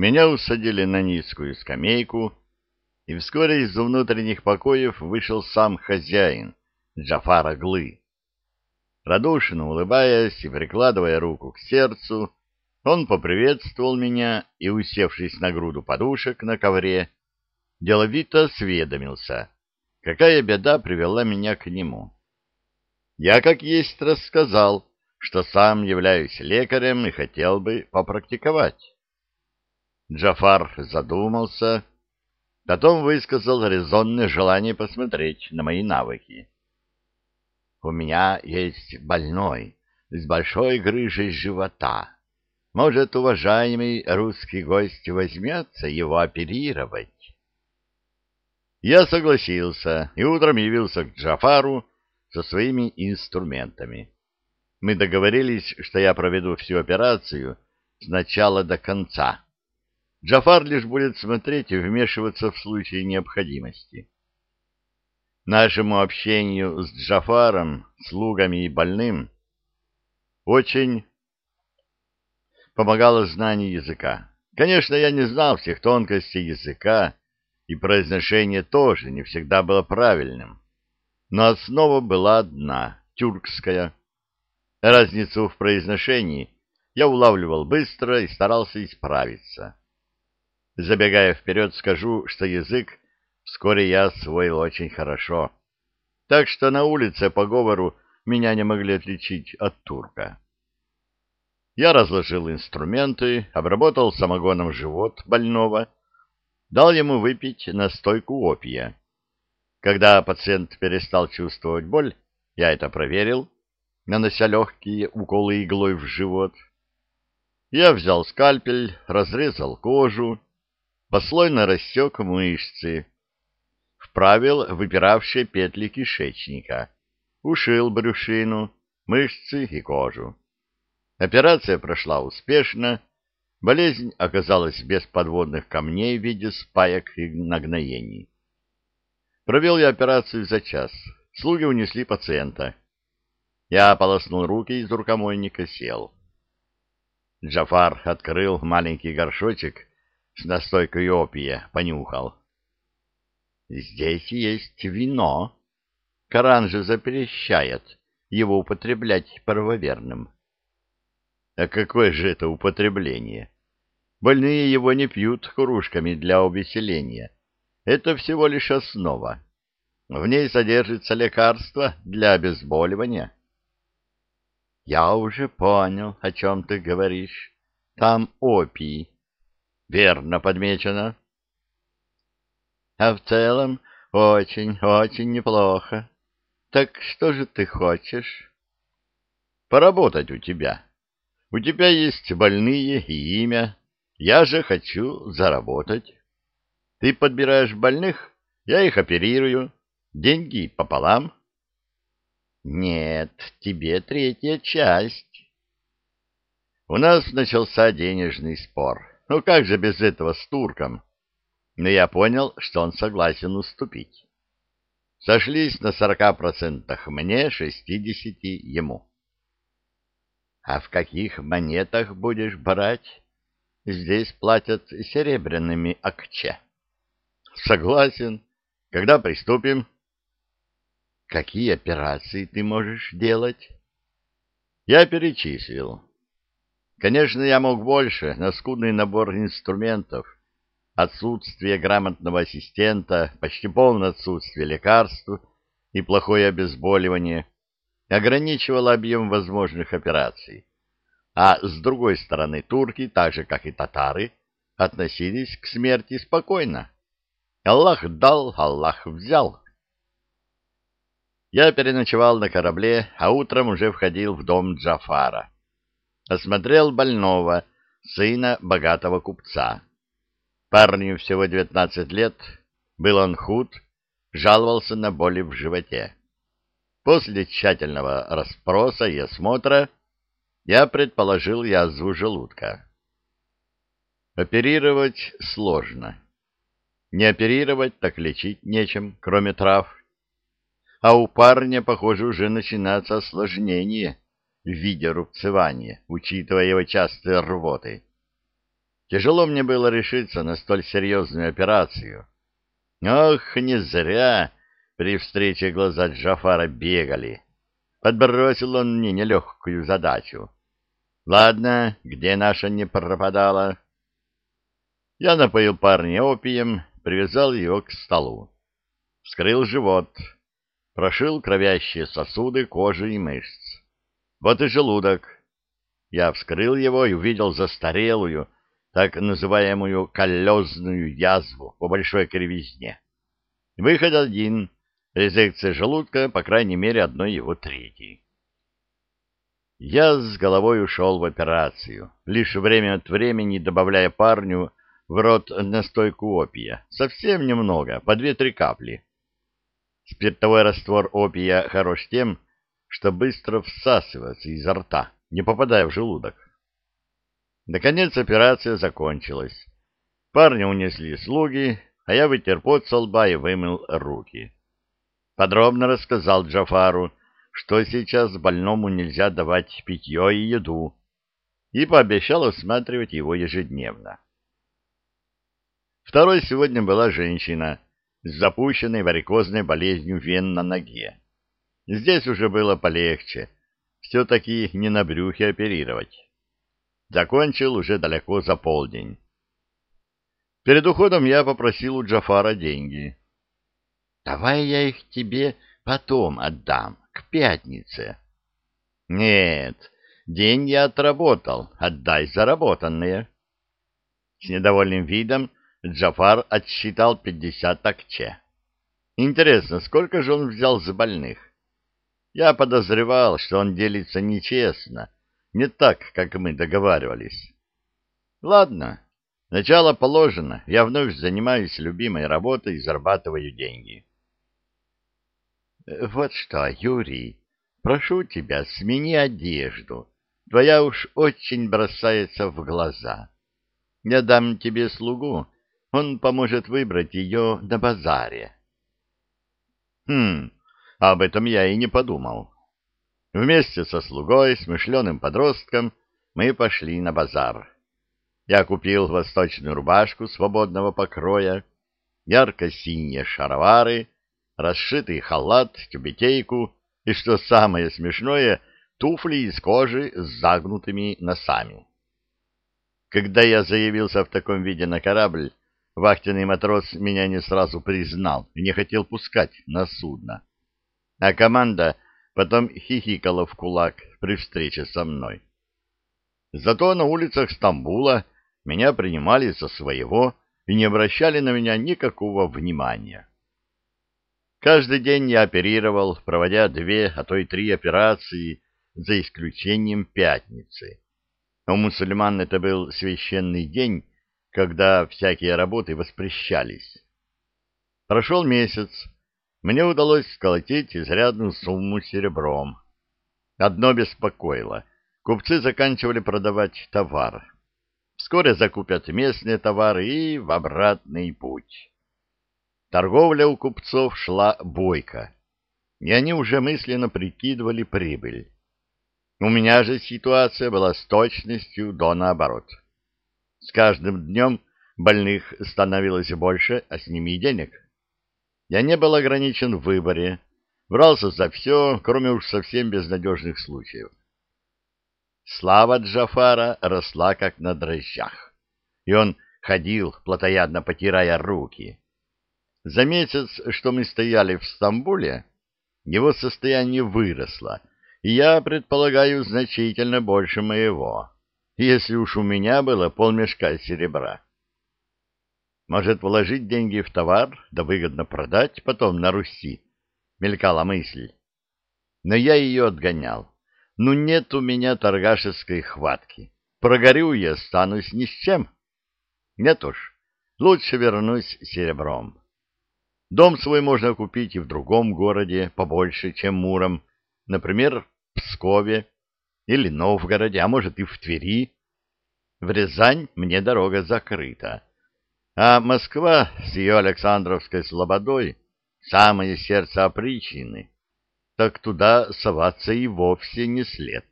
Меня усадили на низкую скамейку, и вскоре из внутренних покоев вышел сам хозяин, Джафар Аглы. Радушно улыбаясь и прикладывая руку к сердцу, он поприветствовал меня и, усевшись на груду подушек на ковре, деловито осведомился, какая беда привела меня к нему. Я, как есть, рассказал, что сам являюсь лекарем и хотел бы попрактиковать. Джафар задумался, потом высказал резонное желание посмотреть на мои навыки. «У меня есть больной с большой грыжей живота. Может, уважаемый русский гость возьмется его оперировать?» Я согласился и утром явился к Джафару со своими инструментами. Мы договорились, что я проведу всю операцию с начала до конца. Джафар лишь будет смотреть и вмешиваться в случае необходимости. Нашему общению с Джафаром, слугами и больным очень помогало знание языка. Конечно, я не знал всех тонкостей языка, и произношение тоже не всегда было правильным. Но основа была одна — тюркская. Разницу в произношении я улавливал быстро и старался исправиться. Забегая вперед, скажу, что язык вскоре я освоил очень хорошо. Так что на улице по говору меня не могли отличить от турка. Я разложил инструменты, обработал самогоном живот больного, дал ему выпить настойку опия. Когда пациент перестал чувствовать боль, я это проверил, нанося легкие уколы иглой в живот. Я взял скальпель, разрезал кожу, послойно рассек мышцы, вправил выпиравшие петли кишечника, ушил брюшину, мышцы и кожу. Операция прошла успешно, болезнь оказалась без подводных камней в виде спаек и нагноений. Провел я операцию за час, слуги унесли пациента. Я ополоснул руки из рукомойника, сел. Джафар открыл маленький горшочек с настойкой опия понюхал. Здесь есть вино. Коран же запрещает его употреблять правоверным. А какое же это употребление? Больные его не пьют кружками для увеселения. Это всего лишь основа. В ней содержится лекарство для обезболивания. Я уже понял, о чем ты говоришь. Там опий. Верно подмечено. А в целом очень, очень неплохо. Так что же ты хочешь? Поработать у тебя. У тебя есть больные и имя. Я же хочу заработать. Ты подбираешь больных, я их оперирую. Деньги пополам. Нет, тебе третья часть. У нас начался денежный спор. Ну как же без этого с турком? Но я понял, что он согласен уступить. Сошлись на сорока процентах мне, шестидесяти ему. А в каких монетах будешь брать? Здесь платят серебряными акче. Согласен. Когда приступим? Какие операции ты можешь делать? Я перечислил. Конечно, я мог больше, но скудный набор инструментов, отсутствие грамотного ассистента, почти полное отсутствие лекарств и плохое обезболивание ограничивало объем возможных операций. А с другой стороны, турки, так же как и татары, относились к смерти спокойно. Аллах дал, Аллах взял. Я переночевал на корабле, а утром уже входил в дом Джафара осмотрел больного, сына богатого купца. Парню всего девятнадцать лет, был он худ, жаловался на боли в животе. После тщательного расспроса и осмотра я предположил язву желудка. Оперировать сложно. Не оперировать, так лечить нечем, кроме трав. А у парня, похоже, уже начинается осложнение в виде рубцевания, учитывая его частые рвоты. Тяжело мне было решиться на столь серьезную операцию. Ох, не зря при встрече глаза Джафара бегали. Подбросил он мне нелегкую задачу. Ладно, где наша не пропадала? Я напоил парня опием, привязал его к столу. Вскрыл живот, прошил кровящие сосуды кожи и мышц. Вот и желудок. Я вскрыл его и увидел застарелую, так называемую коллезную язву по большой кривизне. Выход один — резекция желудка, по крайней мере, одной его трети. Я с головой ушел в операцию, лишь время от времени добавляя парню в рот настойку опия, совсем немного, по две-три капли. Спиртовой раствор опия хорош тем, что быстро всасывается изо рта, не попадая в желудок. Наконец операция закончилась. Парня унесли слуги, а я вытер пот со лба и вымыл руки. Подробно рассказал Джафару, что сейчас больному нельзя давать питье и еду, и пообещал осматривать его ежедневно. Второй сегодня была женщина с запущенной варикозной болезнью вен на ноге. Здесь уже было полегче, все-таки не на брюхе оперировать. Закончил уже далеко за полдень. Перед уходом я попросил у Джафара деньги. — Давай я их тебе потом отдам, к пятнице. — Нет, день я отработал, отдай заработанные. С недовольным видом Джафар отсчитал пятьдесят акче. Интересно, сколько же он взял за больных? Я подозревал, что он делится нечестно, не так, как мы договаривались. Ладно, начало положено, я вновь занимаюсь любимой работой и зарабатываю деньги. Вот что, Юрий, прошу тебя, смени одежду. Твоя уж очень бросается в глаза. Я дам тебе слугу, он поможет выбрать ее на базаре. Хм, об этом я и не подумал. Вместе со слугой, смышленым подростком, мы пошли на базар. Я купил восточную рубашку свободного покроя, ярко-синие шаровары, расшитый халат, тюбетейку и, что самое смешное, туфли из кожи с загнутыми носами. Когда я заявился в таком виде на корабль, Вахтенный матрос меня не сразу признал и не хотел пускать на судно. А команда потом хихикала в кулак при встрече со мной. Зато на улицах Стамбула меня принимали за своего и не обращали на меня никакого внимания. Каждый день я оперировал, проводя две, а то и три операции, за исключением пятницы. У мусульман это был священный день, когда всякие работы воспрещались. Прошел месяц, мне удалось сколотить изрядную сумму серебром. Одно беспокоило. Купцы заканчивали продавать товар. Вскоре закупят местные товары и в обратный путь. Торговля у купцов шла бойко, и они уже мысленно прикидывали прибыль. У меня же ситуация была с точностью до наоборот. С каждым днем больных становилось больше, а с ними и денег. Я не был ограничен в выборе, брался за все, кроме уж совсем безнадежных случаев. Слава Джафара росла как на дрожжах, и он ходил, плотоядно потирая руки. За месяц, что мы стояли в Стамбуле, его состояние выросло, и я предполагаю значительно больше моего если уж у меня было полмешка серебра. Может, вложить деньги в товар, да выгодно продать потом на Руси, мелькала мысль. Но я ее отгонял. Ну, нет у меня торгашеской хватки. Прогорю я, останусь ни с чем. Нет уж, лучше вернусь серебром. Дом свой можно купить и в другом городе, побольше, чем Муром, например, в Пскове или Новгороде, а может и в Твери. В Рязань мне дорога закрыта. А Москва с ее Александровской слободой — самое сердце опричнины, так туда соваться и вовсе не след.